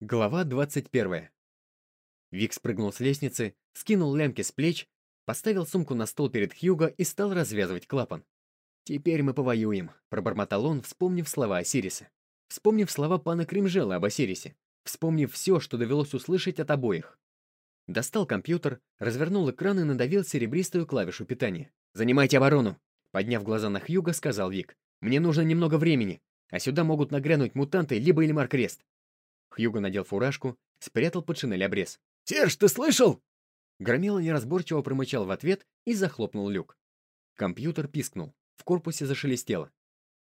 Глава 21. Вик спрыгнул с лестницы, скинул лямки с плеч, поставил сумку на стол перед Хьюго и стал развязывать клапан. «Теперь мы повоюем», — пробормотал он, вспомнив слова Осириса. Вспомнив слова пана Кримжела об Осирисе. Вспомнив все, что довелось услышать от обоих. Достал компьютер, развернул экран и надавил серебристую клавишу питания. «Занимайте оборону!» Подняв глаза на Хьюго, сказал Вик. «Мне нужно немного времени, а сюда могут нагрянуть мутанты либо Эльмар Крест. Хьюго надел фуражку, спрятал под шинель обрез. «Серж, ты слышал?» Громила неразборчиво промычал в ответ и захлопнул люк. Компьютер пискнул, в корпусе зашелестело.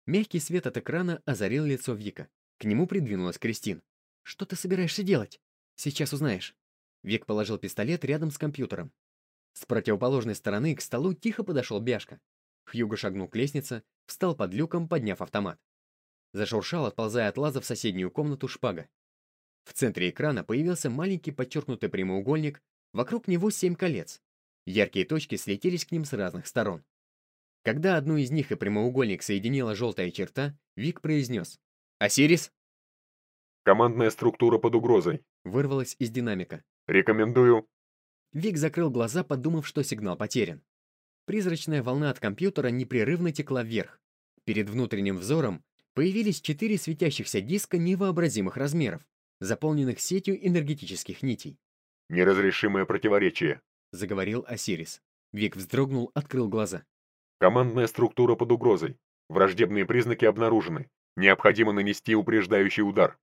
Мягкий свет от экрана озарил лицо Вика. К нему придвинулась Кристин. «Что ты собираешься делать?» «Сейчас узнаешь». Вик положил пистолет рядом с компьютером. С противоположной стороны к столу тихо подошел Бяшка. Хьюго шагнул к лестнице, встал под люком, подняв автомат. Зашуршал, отползая от лаза в соседнюю комнату шпага. В центре экрана появился маленький подчеркнутый прямоугольник, вокруг него семь колец. Яркие точки слетелись к ним с разных сторон. Когда одну из них и прямоугольник соединила желтая черта, Вик произнес «Осирис?» «Командная структура под угрозой», — вырвалась из динамика. «Рекомендую». Вик закрыл глаза, подумав, что сигнал потерян. Призрачная волна от компьютера непрерывно текла вверх. Перед внутренним взором появились четыре светящихся диска невообразимых размеров заполненных сетью энергетических нитей. «Неразрешимое противоречие», — заговорил Осирис. Вик вздрогнул, открыл глаза. «Командная структура под угрозой. Враждебные признаки обнаружены. Необходимо нанести упреждающий удар».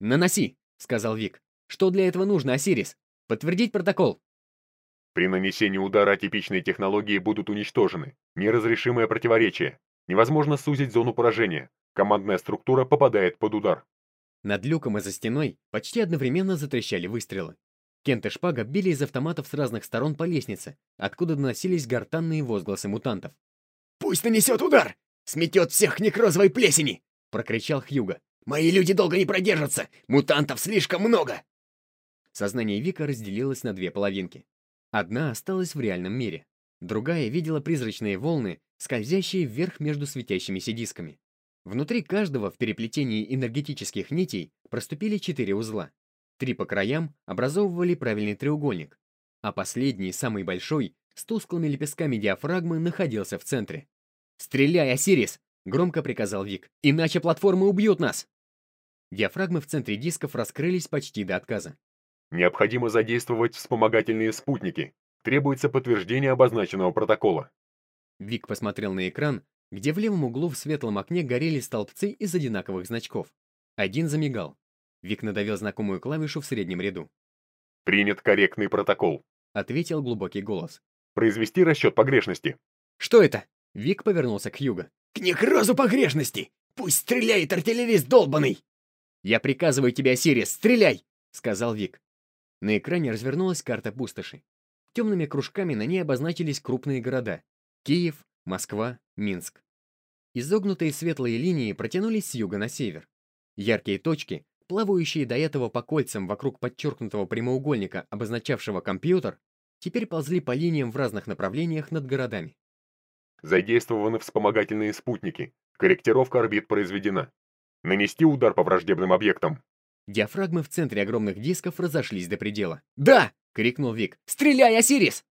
«Наноси», — сказал Вик. «Что для этого нужно, Осирис? Подтвердить протокол». При нанесении удара атипичные технологии будут уничтожены. Неразрешимое противоречие. Невозможно сузить зону поражения. Командная структура попадает под удар. Над люком и за стеной почти одновременно затрещали выстрелы. Кент и Шпага били из автоматов с разных сторон по лестнице, откуда доносились гортанные возгласы мутантов. «Пусть нанесет удар! Сметет всех к некрозовой плесени!» — прокричал Хьюго. «Мои люди долго не продержатся! Мутантов слишком много!» Сознание Вика разделилось на две половинки. Одна осталась в реальном мире. Другая видела призрачные волны, скользящие вверх между светящимися дисками. Внутри каждого в переплетении энергетических нитей проступили четыре узла. Три по краям образовывали правильный треугольник, а последний, самый большой, с тусклыми лепестками диафрагмы, находился в центре. «Стреляй, Осирис!» — громко приказал Вик. «Иначе платформы убьют нас!» Диафрагмы в центре дисков раскрылись почти до отказа. «Необходимо задействовать вспомогательные спутники. Требуется подтверждение обозначенного протокола». Вик посмотрел на экран, где в левом углу в светлом окне горели столбцы из одинаковых значков. Один замигал. Вик надавил знакомую клавишу в среднем ряду. «Принят корректный протокол», — ответил глубокий голос. «Произвести расчет погрешности». «Что это?» Вик повернулся к Юго. «К некрозу погрешности! Пусть стреляет артиллерист долбанный!» «Я приказываю тебе, Сирис, стреляй!» — сказал Вик. На экране развернулась карта пустоши. Темными кружками на ней обозначились крупные города. Киев, Москва, Минск. Изогнутые светлые линии протянулись с юга на север. Яркие точки, плавающие до этого по кольцам вокруг подчеркнутого прямоугольника, обозначавшего компьютер, теперь ползли по линиям в разных направлениях над городами. Задействованы вспомогательные спутники. Корректировка орбит произведена. Нанести удар по враждебным объектам. Диафрагмы в центре огромных дисков разошлись до предела. «Да!» — крикнул Вик. «Стреляй, Осирис!»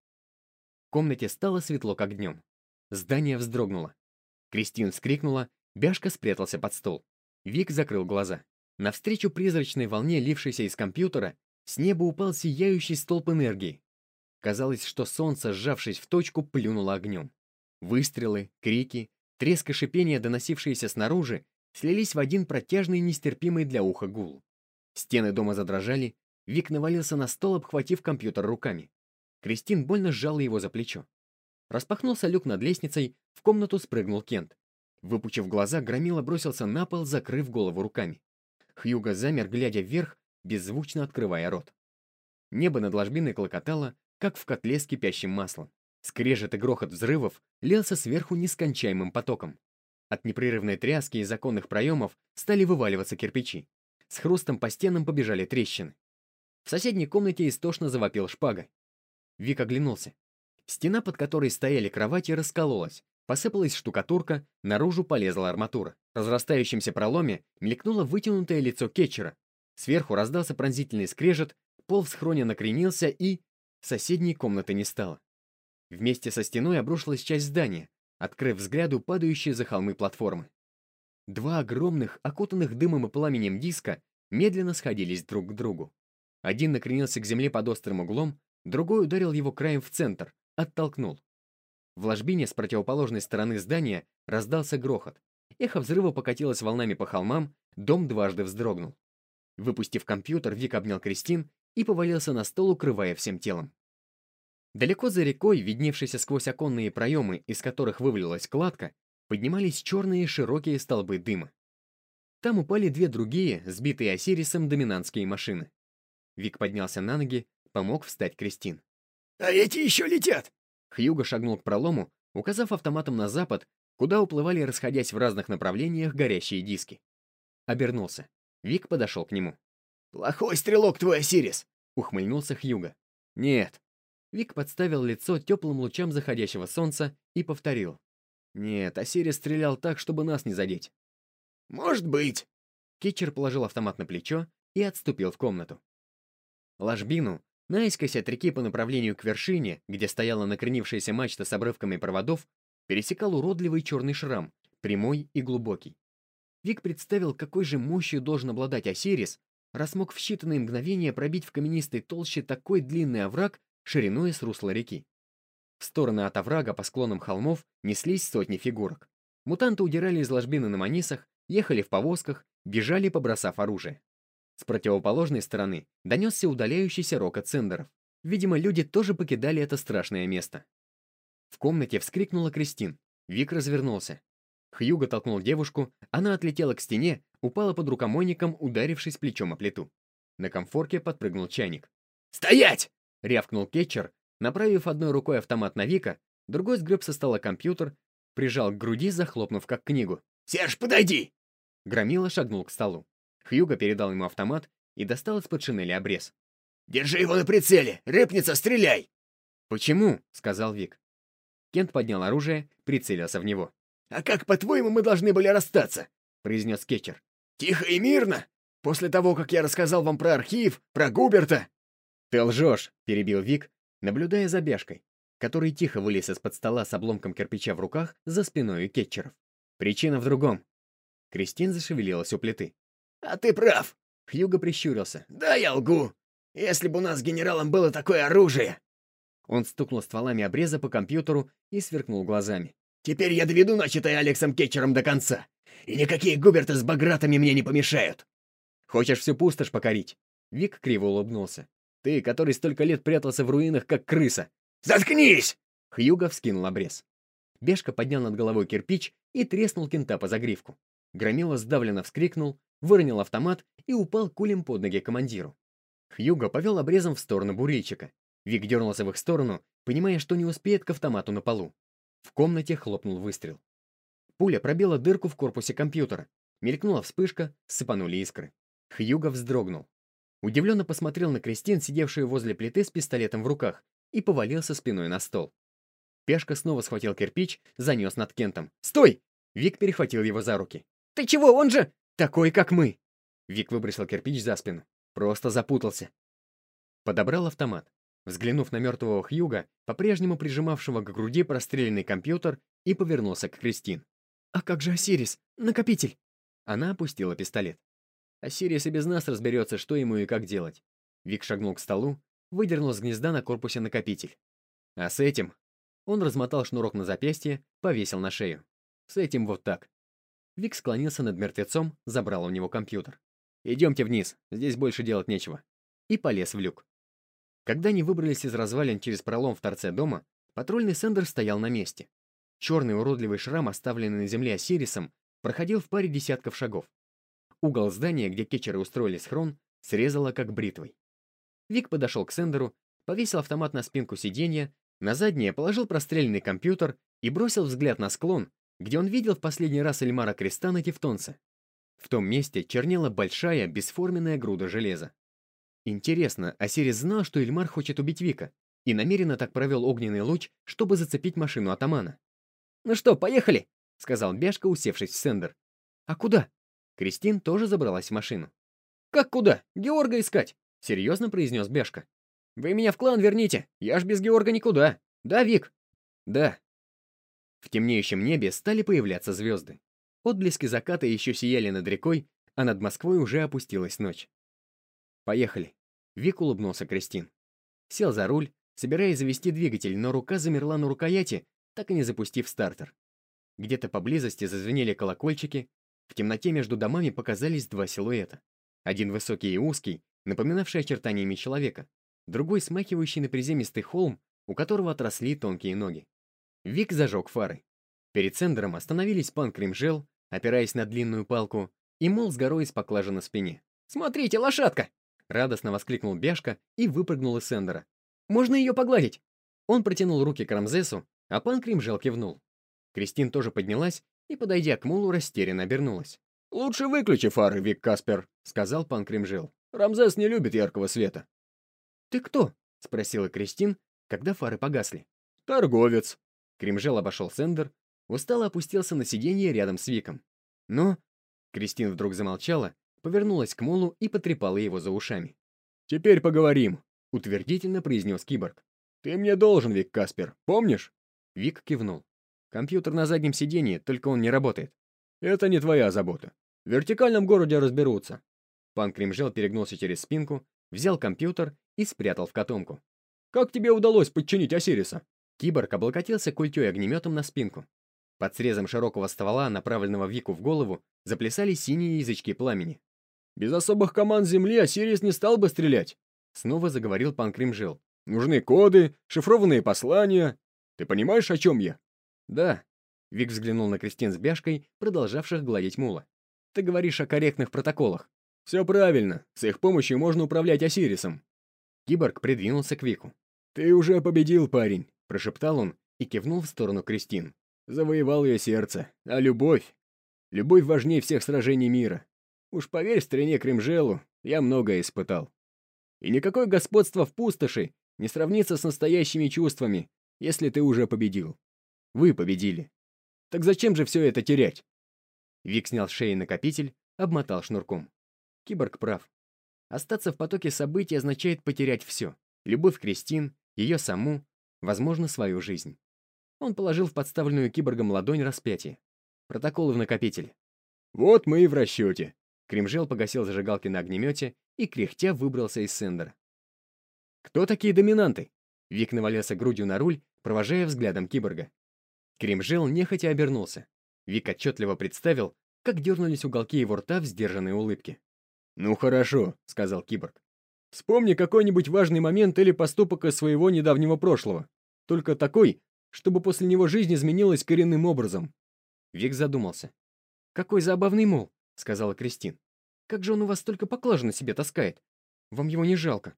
В комнате стало светло, как днем. Здание вздрогнуло. Кристин вскрикнула, Бяшка спрятался под стол. Вик закрыл глаза. Навстречу призрачной волне, лившейся из компьютера, с неба упал сияющий столб энергии. Казалось, что солнце, сжавшись в точку, плюнуло огнем. Выстрелы, крики, треск и шипение, доносившиеся снаружи, слились в один протяжный, нестерпимый для уха гул. Стены дома задрожали, Вик навалился на стол, обхватив компьютер руками. Кристин больно сжала его за плечо. Распахнулся люк над лестницей, в комнату спрыгнул Кент. Выпучив глаза, Громила бросился на пол, закрыв голову руками. Хьюго замер, глядя вверх, беззвучно открывая рот. Небо над ложбиной клокотало, как в котле с кипящим маслом. Скрежет и грохот взрывов лился сверху нескончаемым потоком. От непрерывной тряски из законных проемов стали вываливаться кирпичи. С хрустом по стенам побежали трещины. В соседней комнате истошно завопил шпага. Вик оглянулся. Стена, под которой стояли кровати, раскололась. Посыпалась штукатурка, наружу полезла арматура. В разрастающемся проломе мелькнуло вытянутое лицо кетчера. Сверху раздался пронзительный скрежет, пол в схроне накренился и... Соседней комнаты не стало. Вместе со стеной обрушилась часть здания, открыв взгляду падающие за холмы платформы. Два огромных, окутанных дымом и пламенем диска медленно сходились друг к другу. Один накренился к земле под острым углом, другой ударил его краем в центр, оттолкнул. В ложбине с противоположной стороны здания раздался грохот. Эхо взрыва покатилось волнами по холмам, дом дважды вздрогнул. Выпустив компьютер, Вик обнял Кристин и повалился на стол, укрывая всем телом. Далеко за рекой, видневшейся сквозь оконные проемы, из которых вывалилась кладка, поднимались черные широкие столбы дыма. Там упали две другие, сбитые Осирисом, доминантские машины. Вик поднялся на ноги, помог встать Кристин. «А эти еще летят!» Хьюго шагнул к пролому, указав автоматом на запад, куда уплывали, расходясь в разных направлениях, горящие диски. Обернулся. Вик подошел к нему. «Плохой стрелок твой, Осирис!» — ухмыльнулся Хьюго. «Нет». Вик подставил лицо теплым лучам заходящего солнца и повторил. «Нет, Осирис стрелял так, чтобы нас не задеть». «Может быть». Кетчер положил автомат на плечо и отступил в комнату. Ложбину, наискось от реки по направлению к вершине, где стояла накренившаяся мачта с обрывками проводов, пересекал уродливый черный шрам, прямой и глубокий. Вик представил, какой же мощью должен обладать Осирис, раз мог в считанные мгновения пробить в каменистой толще такой длинный овраг шириной с русла реки. В стороны от оврага по склонам холмов неслись сотни фигурок. Мутанты удирали из ложбины на манисах, ехали в повозках, бежали, побросав оружие. С противоположной стороны донесся удаляющийся рокот цендеров. Видимо, люди тоже покидали это страшное место. В комнате вскрикнула Кристин. Вик развернулся. Хьюго толкнул девушку, она отлетела к стене, упала под рукомойником, ударившись плечом о плиту. На комфорке подпрыгнул чайник. «Стоять!» — рявкнул кетчер, направив одной рукой автомат на Вика, другой сгреб со стола компьютер, прижал к груди, захлопнув как книгу. «Серж, подойди!» Громила шагнул к столу. Хьюго передал ему автомат и достал из-под шинели обрез. «Держи его на прицеле! Рыпнется, стреляй!» «Почему?» — сказал Вик. Кент поднял оружие, прицелился в него. «А как, по-твоему, мы должны были расстаться?» — произнес Кетчер. «Тихо и мирно? После того, как я рассказал вам про архив, про Губерта?» «Ты лжешь!» — перебил Вик, наблюдая за бяшкой, который тихо вылез из-под стола с обломком кирпича в руках за спиной у Кетчеров. «Причина в другом». Кристин зашевелилась у плиты. «А ты прав!» Хьюго прищурился. «Да, я лгу! Если бы у нас с генералом было такое оружие!» Он стукнул стволами обреза по компьютеру и сверкнул глазами. «Теперь я доведу начатое Алексом Кетчером до конца, и никакие губерты с багратами мне не помешают!» «Хочешь всю пустошь покорить?» Вик криво улыбнулся. «Ты, который столько лет прятался в руинах, как крыса!» «Заткнись!» Хьюго вскинул обрез. Бешка поднял над головой кирпич и треснул кента по загривку. Громила сдавленно вскрикнул, выронил автомат и упал кулем под ноги командиру. Хьюго повел обрезом в сторону бурильчика. Вик дернулся в их сторону, понимая, что не успеет к автомату на полу. В комнате хлопнул выстрел. Пуля пробила дырку в корпусе компьютера. Мелькнула вспышка, сыпанули искры. Хьюго вздрогнул. Удивленно посмотрел на Кристин, сидевшую возле плиты с пистолетом в руках, и повалился спиной на стол. Пешка снова схватил кирпич, занес над Кентом. «Стой!» Вик перехватил его за руки. «Ты чего, он же...» Такой, как мы!» Вик выбросил кирпич за спину. Просто запутался. Подобрал автомат. Взглянув на мертвого Хьюга, по-прежнему прижимавшего к груди простреленный компьютер, и повернулся к Кристин. «А как же Осирис? Накопитель!» Она опустила пистолет. Осирис и без нас разберется, что ему и как делать. Вик шагнул к столу, выдернул с гнезда на корпусе накопитель. А с этим... Он размотал шнурок на запястье, повесил на шею. С этим вот так. Вик склонился над мертвецом, забрал у него компьютер. «Идемте вниз, здесь больше делать нечего». И полез в люк. Когда они выбрались из развалин через пролом в торце дома, патрульный Сендер стоял на месте. Черный уродливый шрам, оставленный на земле Осирисом, проходил в паре десятков шагов. Угол здания, где кетчеры устроили схрон, срезало как бритвой. Вик подошел к Сендеру, повесил автомат на спинку сиденья, на заднее положил простреленный компьютер и бросил взгляд на склон, где он видел в последний раз Эльмара Крестана Тевтонца. В том месте чернела большая, бесформенная груда железа. Интересно, Осирис знал, что Эльмар хочет убить Вика, и намеренно так провел огненный луч, чтобы зацепить машину атамана. «Ну что, поехали?» — сказал Бяшка, усевшись в сендер. «А куда?» Кристин тоже забралась в машину. «Как куда? Георга искать!» — серьезно произнес Бяшка. «Вы меня в клан верните, я ж без Георга никуда. Да, Вик?» «Да». В темнеющем небе стали появляться звезды. Отблески заката еще сияли над рекой, а над Москвой уже опустилась ночь. «Поехали». Вик улыбнулся Кристин. Сел за руль, собираясь завести двигатель, но рука замерла на рукояти, так и не запустив стартер. Где-то поблизости зазвенели колокольчики, в темноте между домами показались два силуэта. Один высокий и узкий, напоминавший очертаниями человека, другой смахивающий на приземистый холм, у которого отросли тонкие ноги. Вик зажег фары. Перед Сендером остановились пан Кримжел, опираясь на длинную палку, и Мол с горой из поклажи на спине. «Смотрите, лошадка!» Радостно воскликнул Бяшка и выпрыгнул из Сендера. «Можно ее погладить?» Он протянул руки к Рамзесу, а пан Кримжел кивнул. Кристин тоже поднялась и, подойдя к Мулу, растерянно обернулась. «Лучше выключи фары, Вик Каспер», — сказал пан Кримжел. «Рамзес не любит яркого света». «Ты кто?» — спросила Кристин, когда фары погасли. «Торговец». Кримжел обошел Сендер, устало опустился на сиденье рядом с Виком. «Но...» Кристин вдруг замолчала, повернулась к Мулу и потрепала его за ушами. «Теперь поговорим», — утвердительно произнес киборг. «Ты мне должен, Вик Каспер, помнишь?» Вик кивнул. «Компьютер на заднем сиденье, только он не работает». «Это не твоя забота. В вертикальном городе разберутся». Пан Кримжел перегнулся через спинку, взял компьютер и спрятал в котомку. «Как тебе удалось подчинить Осириса?» Киборг облокотился культей огнеметом на спинку. Под срезом широкого ствола, направленного Вику в голову, заплясали синие язычки пламени. «Без особых команд Земли Осирис не стал бы стрелять», — снова заговорил пан Кримжел. «Нужны коды, шифрованные послания. Ты понимаешь, о чем я?» «Да», — Вик взглянул на Кристин с Бяшкой, продолжавших гладить мула. «Ты говоришь о корректных протоколах». «Все правильно. С их помощью можно управлять Осирисом». Киборг придвинулся к Вику. «Ты уже победил, парень», — прошептал он и кивнул в сторону Кристин. «Завоевал ее сердце. А любовь? Любовь важнее всех сражений мира. Уж поверь стране Кремжелу, я многое испытал. И никакое господство в пустоши не сравнится с настоящими чувствами, если ты уже победил. Вы победили. Так зачем же все это терять?» Вик снял с шеи накопитель, обмотал шнурком. Киборг прав. Остаться в потоке событий означает потерять все. Любовь Кристин, ее саму, возможно, свою жизнь. Он положил в подставленную киборгом ладонь распятие. Протоколы в накопителе. «Вот мы и в расчете». Кремжел погасил зажигалки на огнемете и, кряхтя, выбрался из сендера. «Кто такие доминанты?» Вик навалился грудью на руль, провожая взглядом киборга. Кремжел нехотя обернулся. Вик отчетливо представил, как дернулись уголки его рта в сдержанной улыбке. «Ну хорошо», — сказал киборг. «Вспомни какой-нибудь важный момент или поступок из своего недавнего прошлого. Только такой, чтобы после него жизнь изменилась коренным образом». Вик задумался. «Какой забавный мол», — сказала Кристин. «Как же он у вас столько поклажи на себе таскает? Вам его не жалко?»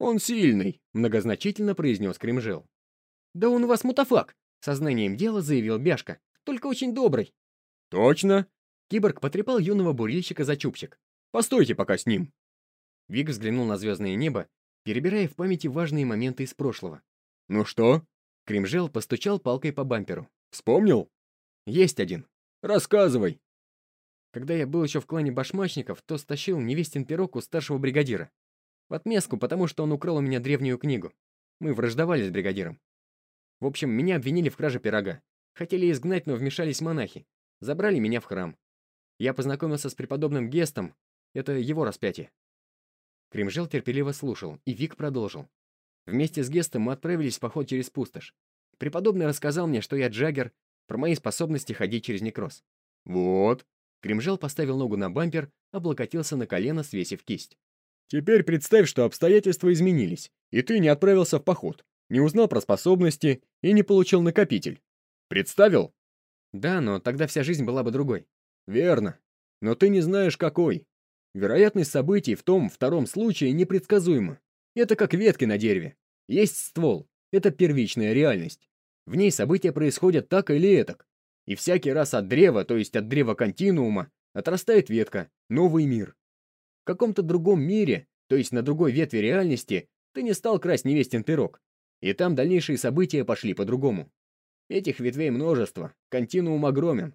«Он сильный», — многозначительно произнес Кремжел. «Да он у вас мутафак», — сознанием дела заявил Бяшка. «Только очень добрый». «Точно?» Киборг потрепал юного бурильщика за чубчик. Постойте пока с ним». Вик взглянул на звездное небо, перебирая в памяти важные моменты из прошлого. «Ну что?» Кремжел постучал палкой по бамперу. «Вспомнил?» «Есть один». «Рассказывай». Когда я был еще в клане башмачников, то стащил невестин пирог у старшего бригадира. В отместку, потому что он украл у меня древнюю книгу. Мы враждовали с бригадиром. В общем, меня обвинили в краже пирога. Хотели изгнать, но вмешались монахи. Забрали меня в храм. Я познакомился с преподобным Гестом, это его распятие. Кремжел терпеливо слушал, и Вик продолжил. Вместе с Гестом мы отправились в поход через пустошь. Преподобный рассказал мне, что я Джаггер, про мои способности ходить через некроз. «Вот». Кремжел поставил ногу на бампер, облокотился на колено, свесив кисть. «Теперь представь, что обстоятельства изменились, и ты не отправился в поход, не узнал про способности и не получил накопитель. Представил?» «Да, но тогда вся жизнь была бы другой». «Верно. Но ты не знаешь, какой. Вероятность событий в том втором случае непредсказуема. Это как ветки на дереве. Есть ствол. Это первичная реальность. В ней события происходят так или этак. И всякий раз от древа, то есть от древа континуума, отрастает ветка, новый мир. В каком-то другом мире, то есть на другой ветви реальности, ты не стал красть невестин пирог. И там дальнейшие события пошли по-другому. Этих ветвей множество, континуум огромен.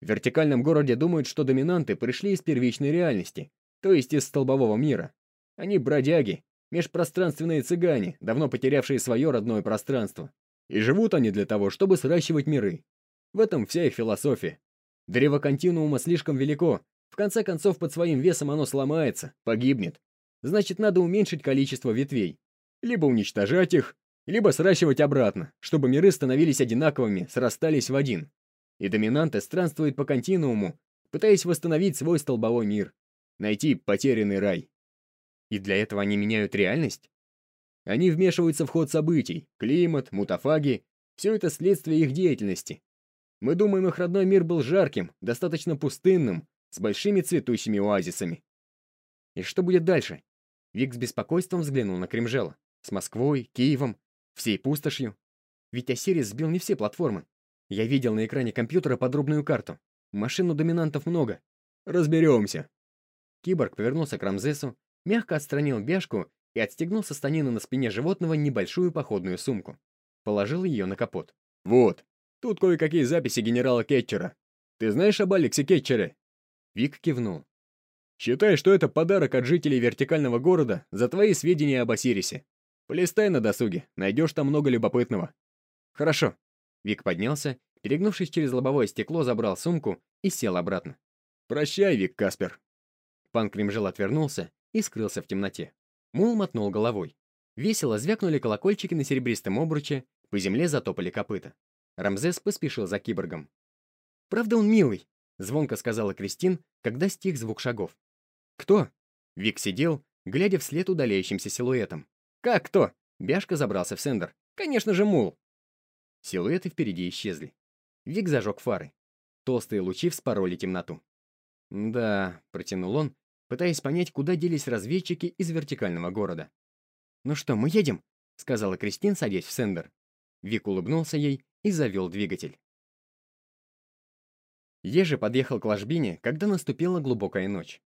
В вертикальном городе думают, что доминанты пришли из первичной реальности, то есть из столбового мира. Они бродяги, межпространственные цыгане, давно потерявшие свое родное пространство. И живут они для того, чтобы сращивать миры. В этом вся их философия. Древо континуума слишком велико, в конце концов под своим весом оно сломается, погибнет. Значит, надо уменьшить количество ветвей. Либо уничтожать их, либо сращивать обратно, чтобы миры становились одинаковыми, срастались в один. И доминанты странствуют по континууму, пытаясь восстановить свой столбовой мир, найти потерянный рай. И для этого они меняют реальность? Они вмешиваются в ход событий, климат, мутафаги, все это следствие их деятельности. Мы думаем, их родной мир был жарким, достаточно пустынным, с большими цветущими оазисами. И что будет дальше? Вик с беспокойством взглянул на Кремжела. С Москвой, Киевом, всей пустошью. Ведь Осирис сбил не все платформы. Я видел на экране компьютера подробную карту. Машин доминантов много. Разберемся. Киборг повернулся к Рамзесу, мягко отстранил бяшку и отстегнул со станины на спине животного небольшую походную сумку. Положил ее на капот. «Вот, тут кое-какие записи генерала Кетчера. Ты знаешь об Алексе Кетчере?» Вик кивнул. «Считай, что это подарок от жителей вертикального города за твои сведения об Осирисе. Полистай на досуге, найдешь там много любопытного». «Хорошо». Вик поднялся, перегнувшись через лобовое стекло, забрал сумку и сел обратно. «Прощай, Вик Каспер». Пан Кремжел отвернулся и скрылся в темноте. Мул мотнул головой. Весело звякнули колокольчики на серебристом обруче, по земле затопали копыта. Рамзес поспешил за киборгом. «Правда он милый?» — звонко сказала Кристин, когда стих звук шагов. «Кто?» Вик сидел, глядя вслед удаляющимся силуэтом. «Как кто?» Бяшка забрался в сендер. «Конечно же, мул!» Силуэты впереди исчезли. Вик зажег фары. Толстые лучи вспороли темноту. «Да», — протянул он, пытаясь понять, куда делись разведчики из вертикального города. «Ну что, мы едем?» — сказала Кристин, садясь в сендер. Вик улыбнулся ей и завел двигатель. Ежи подъехал к ложбине, когда наступила глубокая ночь.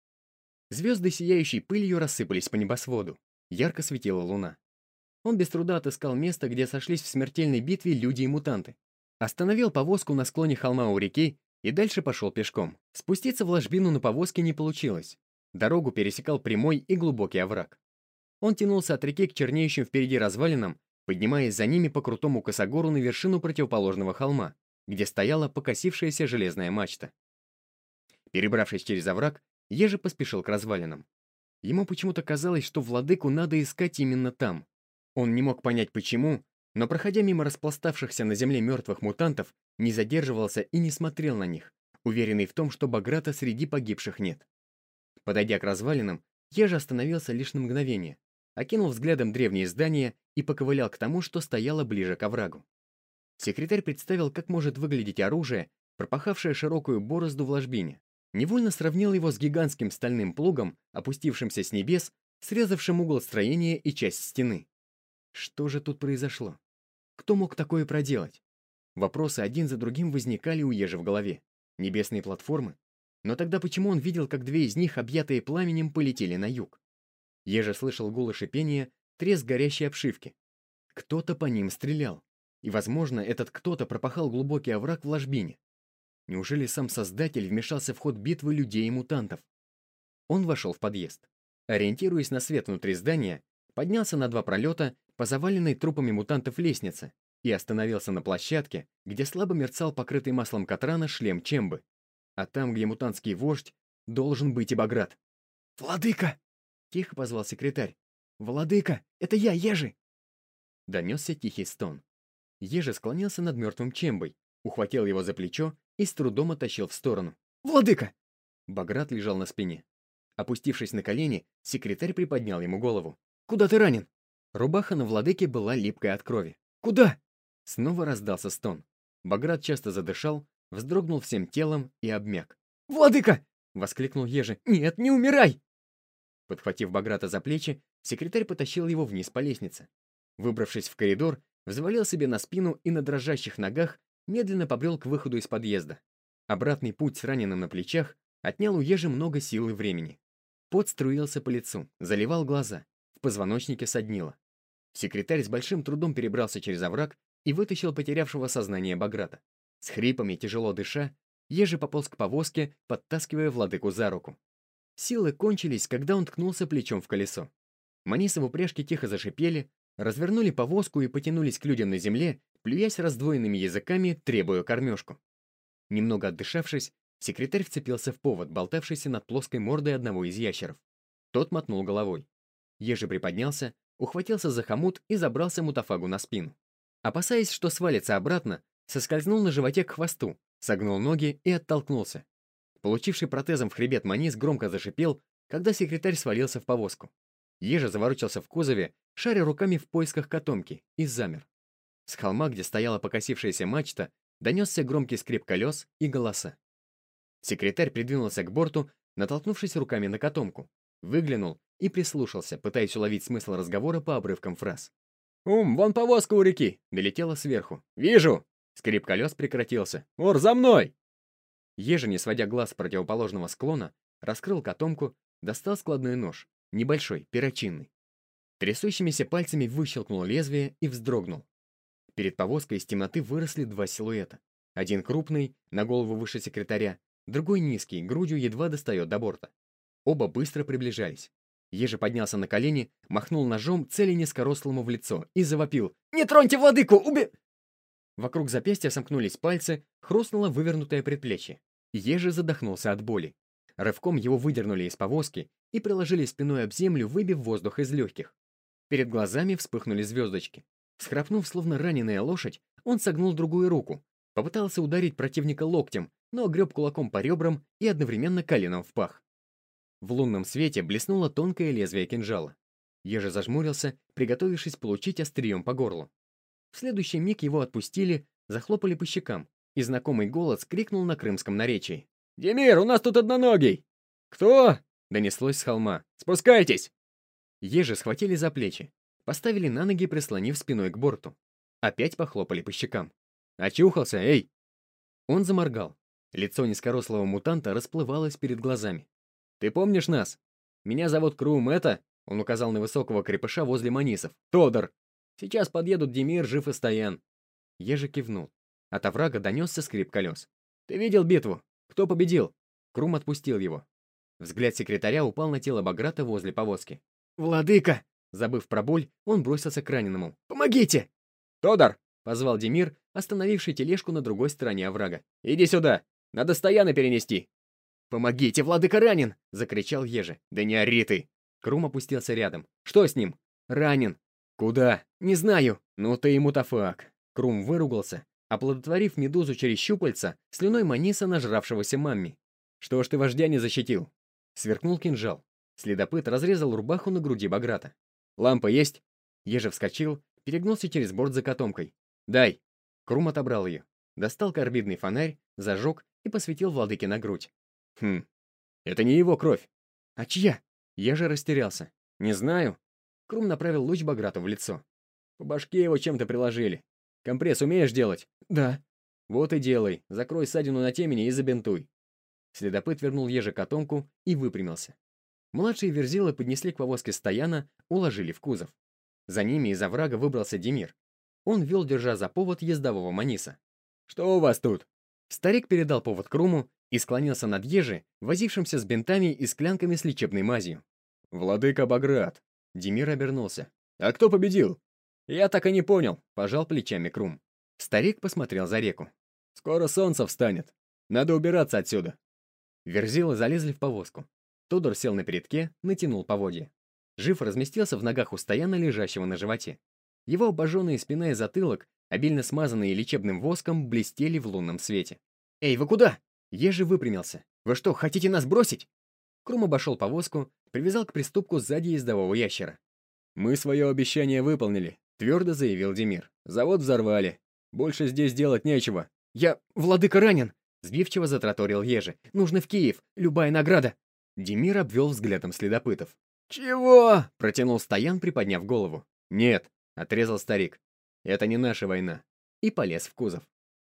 Звезды, сияющей пылью, рассыпались по небосводу. Ярко светила луна. Он без труда отыскал место, где сошлись в смертельной битве люди и мутанты. Остановил повозку на склоне холма у реки и дальше пошел пешком. Спуститься в ложбину на повозке не получилось. Дорогу пересекал прямой и глубокий овраг. Он тянулся от реки к чернеющим впереди развалинам, поднимаясь за ними по крутому косогору на вершину противоположного холма, где стояла покосившаяся железная мачта. Перебравшись через овраг, Ежи поспешил к развалинам. Ему почему-то казалось, что владыку надо искать именно там. Он не мог понять почему, но, проходя мимо распластавшихся на земле мертвых мутантов, не задерживался и не смотрел на них, уверенный в том, что Баграта среди погибших нет. Подойдя к развалинам, Ежи остановился лишь на мгновение, окинул взглядом древние здания и поковылял к тому, что стояло ближе к оврагу. Секретарь представил, как может выглядеть оружие, пропахавшее широкую борозду в ложбине. Невольно сравнил его с гигантским стальным плугом, опустившимся с небес, срезавшим угол строения и часть стены. Что же тут произошло? Кто мог такое проделать? Вопросы один за другим возникали у Ежи в голове. Небесные платформы? Но тогда почему он видел, как две из них, объятые пламенем, полетели на юг? Ежа слышал гул и шипение, треск горящей обшивки. Кто-то по ним стрелял. И, возможно, этот кто-то пропахал глубокий овраг в ложбине. Неужели сам Создатель вмешался в ход битвы людей и мутантов? Он вошел в подъезд. Ориентируясь на свет внутри здания, поднялся на два пролета по заваленной трупами мутантов лестнице и остановился на площадке, где слабо мерцал покрытый маслом Катрана шлем Чембы. А там, где мутантский вождь, должен быть и Баграт. «Владыка!» — тихо позвал секретарь. «Владыка! Это я, Ежи!» Донесся тихий стон. Ежи склонился над мертвым Чембой, ухватил его за плечо и с трудом оттащил в сторону. «Владыка!» Баграт лежал на спине. Опустившись на колени, секретарь приподнял ему голову. «Куда ты ранен?» Рубаха на владыке была липкой от крови. «Куда?» Снова раздался стон. Баграт часто задышал, вздрогнул всем телом и обмяк. «Владыка!» — воскликнул Ежи. «Нет, не умирай!» Подхватив Баграта за плечи, секретарь потащил его вниз по лестнице. Выбравшись в коридор, взвалил себе на спину и на дрожащих ногах медленно побрел к выходу из подъезда. Обратный путь с раненым на плечах отнял у ежи много сил и времени. Пот струился по лицу, заливал глаза, в позвоночнике соднило. Секретарь с большим трудом перебрался через овраг и вытащил потерявшего сознание Баграта. С хрипами, тяжело дыша, ежи пополз к повозке, подтаскивая владыку за руку. Силы кончились, когда он ткнулся плечом в колесо. Манисы в упряжке тихо зашипели, развернули повозку и потянулись к людям на земле, плюясь раздвоенными языками, требуя кормежку. Немного отдышавшись, секретарь вцепился в повод, болтавшийся над плоской мордой одного из ящеров. Тот мотнул головой. Ежи приподнялся, ухватился за хомут и забрался мутафагу на спину. Опасаясь, что свалится обратно, соскользнул на животе к хвосту, согнул ноги и оттолкнулся. Получивший протезом в хребет Манис громко зашипел, когда секретарь свалился в повозку. Ежа заворочился в кузове, шаря руками в поисках котомки, и замер. С холма, где стояла покосившаяся мачта, донесся громкий скрип колес и голоса. Секретарь придвинулся к борту, натолкнувшись руками на котомку, выглянул и прислушался, пытаясь уловить смысл разговора по обрывкам фраз. «Ум, вон повозка у реки!» — долетела сверху. «Вижу!» Скрип колес прекратился. «Ор, за мной!» Ежа, не сводя глаз с противоположного склона, раскрыл котомку, достал складной нож, небольшой, перочинный. Трясущимися пальцами выщелкнул лезвие и вздрогнул. Перед повозкой из темноты выросли два силуэта. Один крупный, на голову выше секретаря, другой низкий, грудью едва достает до борта. Оба быстро приближались. Ежи поднялся на колени, махнул ножом цели низкорослому в лицо и завопил «Не троньте владыку! Уби...» Вокруг запястья сомкнулись пальцы, хрустнуло вывернутое предплечье. Ежи задохнулся от боли. Рывком его выдернули из повозки и приложили спиной об землю, выбив воздух из легких. Перед глазами вспыхнули звездочки. Схрапнув, словно раненая лошадь, он согнул другую руку, попытался ударить противника локтем, но греб кулаком по ребрам и одновременно коленом в пах. В лунном свете блеснуло тонкое лезвие кинжала. Ежи зажмурился, приготовившись получить острием по горлу. В следующий миг его отпустили, захлопали по щекам, и знакомый голос крикнул на крымском наречии. «Демир, у нас тут одноногий!» «Кто?» — донеслось с холма. «Спускайтесь!» Ежи схватили за плечи, поставили на ноги, прислонив спиной к борту. Опять похлопали по щекам. «Очухался, эй!» Он заморгал. Лицо низкорослого мутанта расплывалось перед глазами. «Ты помнишь нас? Меня зовут Крум, это...» Он указал на высокого крепыша возле манисов. «Тодор! Сейчас подъедут Демир, Жив и Стоян». Ежи кивнул. От оврага донесся скрип колес. «Ты видел битву? Кто победил?» Крум отпустил его. Взгляд секретаря упал на тело Баграта возле повозки. «Владыка!» Забыв про боль, он бросился к раненому. «Помогите!» «Тодор!» — позвал Демир, остановивший тележку на другой стороне оврага. «Иди сюда! Надо стояны перенести!» «Помогите, владыка ранен!» — закричал Ежи. «Да не ори ты!» Крум опустился рядом. «Что с ним?» «Ранен». «Куда?» «Не знаю». «Ну ты и мутафак». Крум выругался, оплодотворив медузу через щупальца слюной маниса, нажравшегося мамми. «Что ж ты вождя не защитил?» Сверкнул кинжал. Следопыт разрезал рубаху на груди Баграта. «Лампа есть?» Ежи вскочил, перегнулся через борт за котомкой. «Дай!» Крум отобрал ее. Достал карбидный фонарь, зажег и посветил владыке на грудь. Хм, это не его кровь. А чья? Я же растерялся. Не знаю. Крум направил луч Баграту в лицо. По башке его чем-то приложили. Компресс умеешь делать? Да. Вот и делай. Закрой ссадину на темени и забинтуй. Следопыт вернул еже котомку и выпрямился. Младшие верзилы поднесли к повозке стояна, уложили в кузов. За ними из оврага выбрался Демир. Он вел, держа за повод ездового маниса. «Что у вас тут?» Старик передал повод Круму, и склонился над Ежи, возившимся с бинтами и склянками с лечебной мазью. «Владыка Баграт!» Демир обернулся. «А кто победил?» «Я так и не понял», — пожал плечами Крум. Старик посмотрел за реку. «Скоро солнце встанет. Надо убираться отсюда». Верзилы залезли в повозку. Тодор сел на передке, натянул поводья. Жив разместился в ногах у стояна, лежащего на животе. Его обожженные спина и затылок, обильно смазанные лечебным воском, блестели в лунном свете. «Эй, вы куда?» Ежи выпрямился. «Вы что, хотите нас бросить?» Крум обошел повозку, привязал к приступку сзади ездового ящера. «Мы свое обещание выполнили», — твердо заявил Демир. «Завод взорвали. Больше здесь делать нечего». «Я... Владыка ранен!» — сбивчиво затраторил Ежи. «Нужно в Киев. Любая награда!» Демир обвел взглядом следопытов. «Чего?» — протянул Стоян, приподняв голову. «Нет», — отрезал старик. «Это не наша война». И полез в кузов.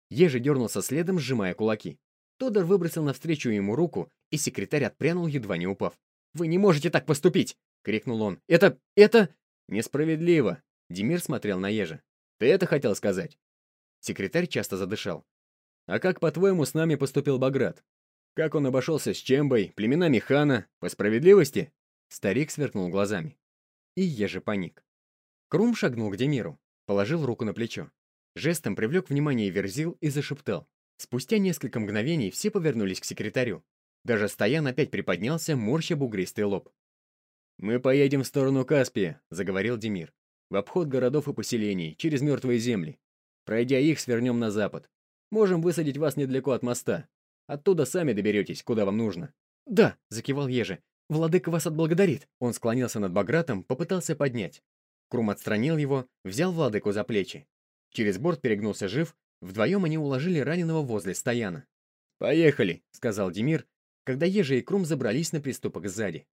Ежи дернулся следом, сжимая кулаки. Тодор выбросил навстречу ему руку, и секретарь отпрянул, едва не упав. «Вы не можете так поступить!» — крикнул он. «Это... это...» «Несправедливо!» — Демир смотрел на Ежа. «Ты это хотел сказать?» Секретарь часто задышал. «А как, по-твоему, с нами поступил Баграт?» Как он обошелся с Чембой, племенами хана, по справедливости?» Старик сверкнул глазами. И еже паник. Крум шагнул к Демиру, положил руку на плечо. Жестом привлек внимание Верзил и зашептал. Спустя несколько мгновений все повернулись к секретарю. Даже Стоян опять приподнялся, морща бугристый лоб. «Мы поедем в сторону Каспия», — заговорил Демир. «В обход городов и поселений, через мертвые земли. Пройдя их, свернем на запад. Можем высадить вас недалеко от моста. Оттуда сами доберетесь, куда вам нужно». «Да», — закивал Ежи. «Владыка вас отблагодарит». Он склонился над Багратом, попытался поднять. Крум отстранил его, взял Владыку за плечи. Через борт перегнулся жив, вдвоем они уложили раненого возле стояна. «Поехали», — сказал Демир, когда Ежи и Крум забрались на приступок сзади.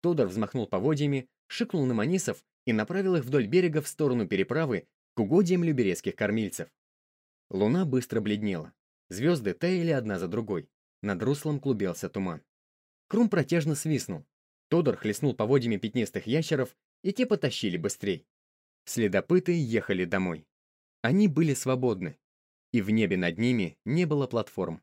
Тодор взмахнул поводьями, шикнул на манисов и направил их вдоль берега в сторону переправы к угодьям люберецких кормильцев. Луна быстро бледнела. Звезды таяли одна за другой. Над руслом клубился туман. Крум протяжно свистнул. Тодор хлестнул поводьями пятнистых ящеров, и те потащили быстрей. Следопыты ехали домой. Они были свободны, и в небе над ними не было платформ.